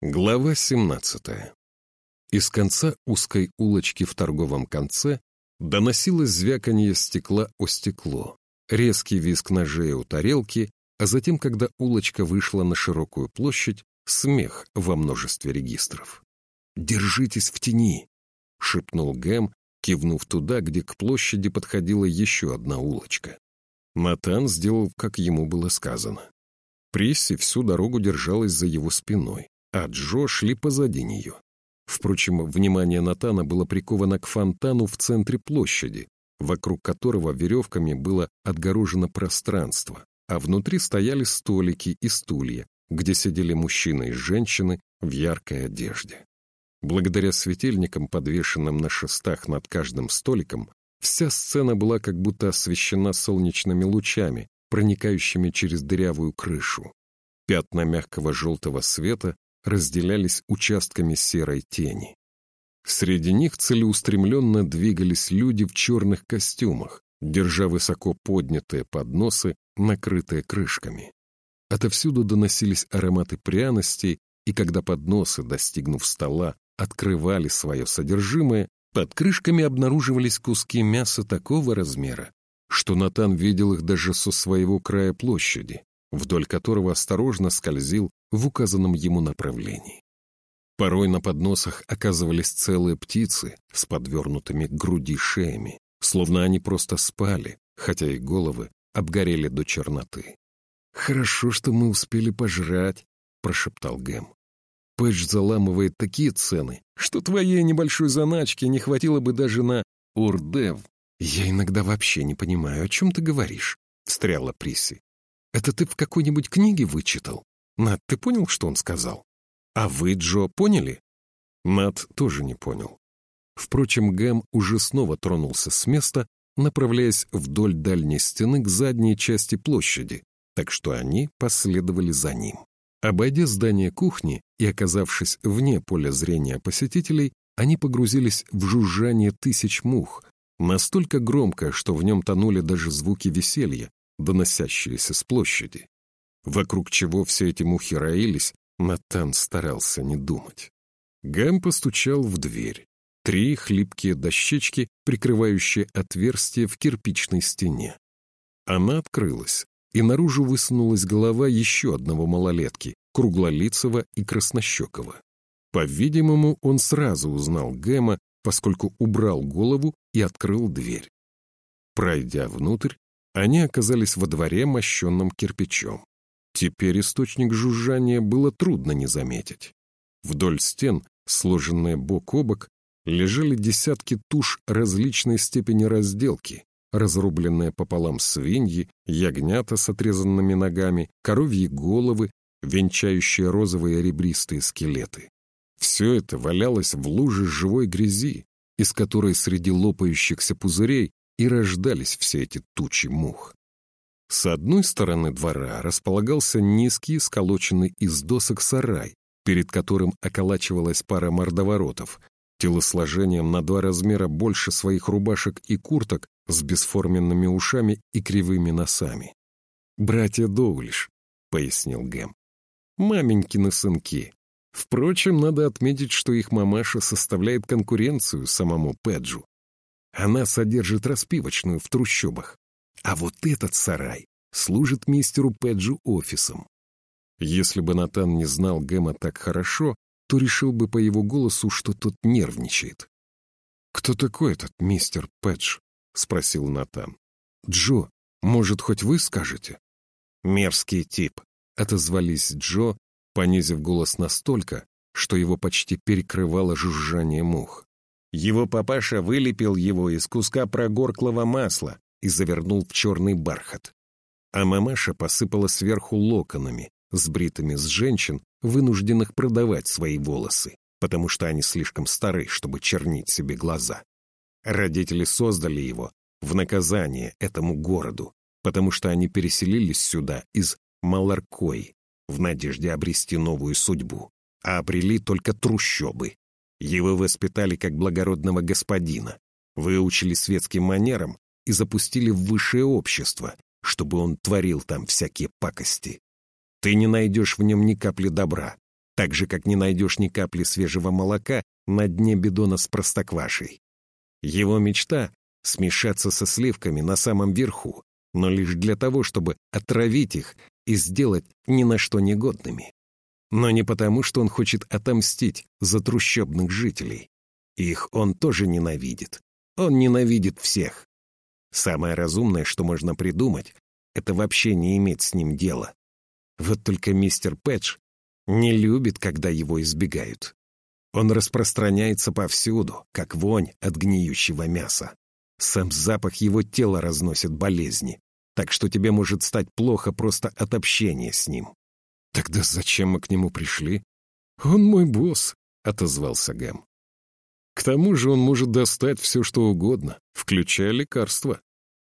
Глава 17. Из конца узкой улочки в торговом конце доносилось звяканье стекла о стекло, резкий визг ножей у тарелки, а затем, когда улочка вышла на широкую площадь, смех во множестве регистров. «Держитесь в тени!» — шепнул Гэм, кивнув туда, где к площади подходила еще одна улочка. Натан сделал, как ему было сказано. Присси всю дорогу держалась за его спиной а Джо шли позади нее. Впрочем, внимание Натана было приковано к фонтану в центре площади, вокруг которого веревками было отгорожено пространство, а внутри стояли столики и стулья, где сидели мужчины и женщины в яркой одежде. Благодаря светильникам, подвешенным на шестах над каждым столиком, вся сцена была как будто освещена солнечными лучами, проникающими через дырявую крышу. Пятна мягкого желтого света разделялись участками серой тени. Среди них целеустремленно двигались люди в черных костюмах, держа высоко поднятые подносы, накрытые крышками. Отовсюду доносились ароматы пряностей, и когда подносы, достигнув стола, открывали свое содержимое, под крышками обнаруживались куски мяса такого размера, что Натан видел их даже со своего края площади, вдоль которого осторожно скользил в указанном ему направлении. Порой на подносах оказывались целые птицы с подвернутыми к груди шеями, словно они просто спали, хотя и головы обгорели до черноты. «Хорошо, что мы успели пожрать», — прошептал Гэм. «Пэтч заламывает такие цены, что твоей небольшой заначки не хватило бы даже на урдев». «Я иногда вообще не понимаю, о чем ты говоришь», — встряла Присси. «Это ты в какой-нибудь книге вычитал? Над, ты понял, что он сказал? А вы, Джо, поняли? Над тоже не понял. Впрочем, Гэм уже снова тронулся с места, направляясь вдоль дальней стены к задней части площади, так что они последовали за ним. Обойдя здание кухни и оказавшись вне поля зрения посетителей, они погрузились в жужжание тысяч мух, настолько громко, что в нем тонули даже звуки веселья, доносящиеся с площади. Вокруг чего все эти мухи роились, Натан старался не думать. Гэм постучал в дверь. Три хлипкие дощечки, прикрывающие отверстие в кирпичной стене. Она открылась, и наружу высунулась голова еще одного малолетки, круглолицего и краснощекого. По-видимому, он сразу узнал Гэма, поскольку убрал голову и открыл дверь. Пройдя внутрь, они оказались во дворе, мощенном кирпичом. Теперь источник жужжания было трудно не заметить. Вдоль стен, сложенные бок о бок, лежали десятки туш различной степени разделки, разрубленные пополам свиньи, ягнята с отрезанными ногами, коровьи головы, венчающие розовые ребристые скелеты. Все это валялось в луже живой грязи, из которой среди лопающихся пузырей и рождались все эти тучи мух. С одной стороны двора располагался низкий, сколоченный из досок сарай, перед которым околачивалась пара мордоворотов, телосложением на два размера больше своих рубашек и курток с бесформенными ушами и кривыми носами. «Братья Доулиш», — пояснил Гэм. «Маменькины сынки. Впрочем, надо отметить, что их мамаша составляет конкуренцию самому Педжу. Она содержит распивочную в трущобах. А вот этот сарай служит мистеру Педжу офисом. Если бы Натан не знал Гэма так хорошо, то решил бы по его голосу, что тот нервничает. «Кто такой этот мистер Педж?» — спросил Натан. «Джо, может, хоть вы скажете?» «Мерзкий тип», — отозвались Джо, понизив голос настолько, что его почти перекрывало жужжание мух. Его папаша вылепил его из куска прогорклого масла, и завернул в черный бархат. А мамаша посыпала сверху локонами, сбритыми с женщин, вынужденных продавать свои волосы, потому что они слишком стары, чтобы чернить себе глаза. Родители создали его в наказание этому городу, потому что они переселились сюда из Маларкои в надежде обрести новую судьбу, а обрели только трущобы. Его воспитали как благородного господина, выучили светским манерам и запустили в высшее общество, чтобы он творил там всякие пакости. Ты не найдешь в нем ни капли добра, Так же, как не найдешь ни капли свежего молока на дне бидона с простоквашей. Его мечта — смешаться со сливками на самом верху, но лишь для того, чтобы отравить их и сделать ни на что негодными. Но не потому, что он хочет отомстить за трущобных жителей. Их он тоже ненавидит. Он ненавидит всех. Самое разумное, что можно придумать, это вообще не иметь с ним дела. Вот только мистер Пэтч не любит, когда его избегают. Он распространяется повсюду, как вонь от гниющего мяса. Сам запах его тела разносит болезни, так что тебе может стать плохо просто от общения с ним. «Тогда зачем мы к нему пришли?» «Он мой босс», — отозвался Гэм. «К тому же он может достать все, что угодно, включая лекарства.